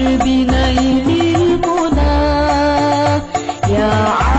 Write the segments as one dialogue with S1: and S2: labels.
S1: أبشر بنيل المنى. يا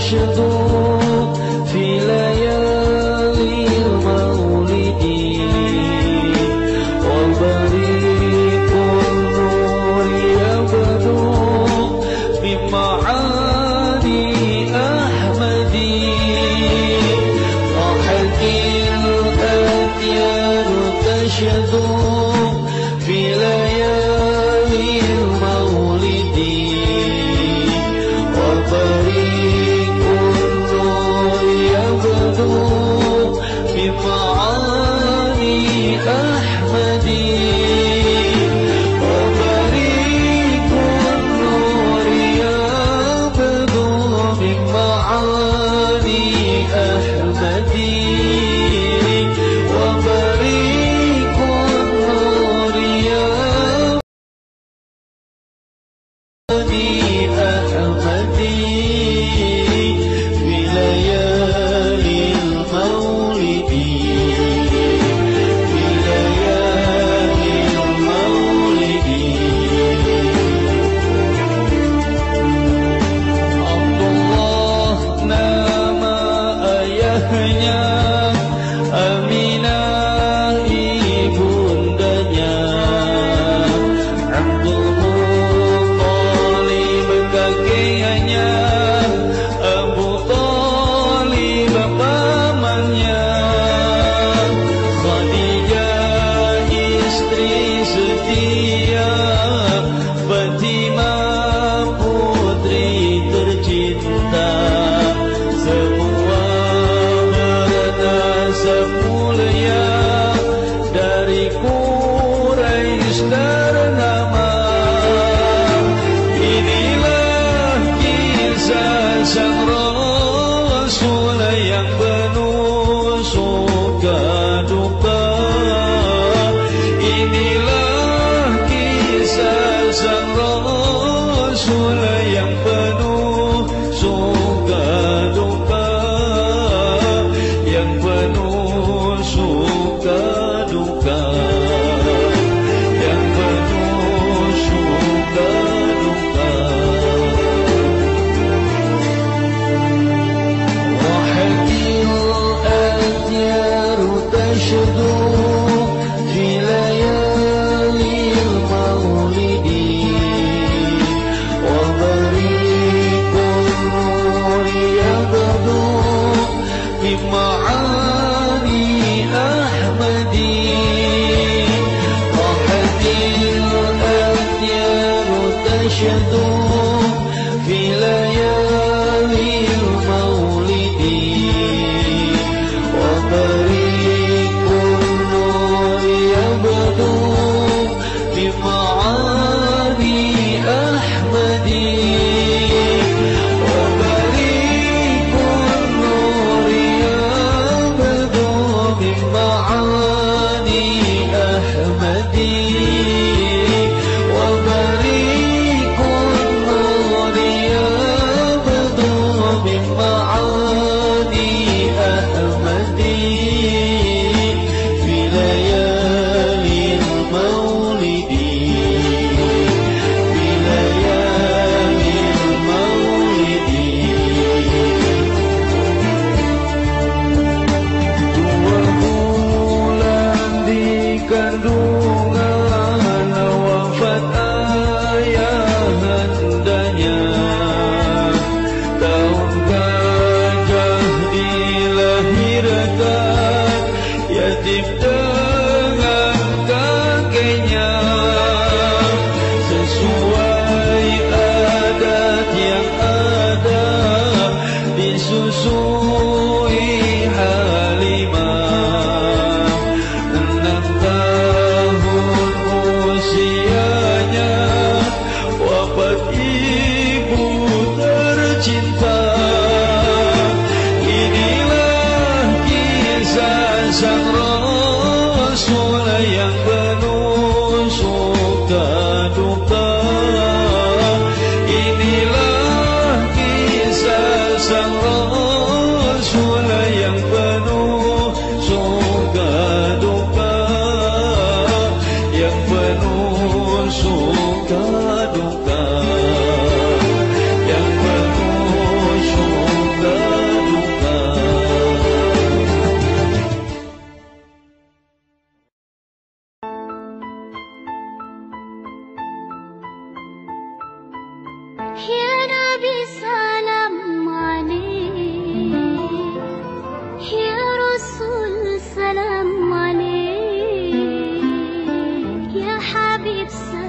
S2: shizzle. 过了阳关路
S1: 别心。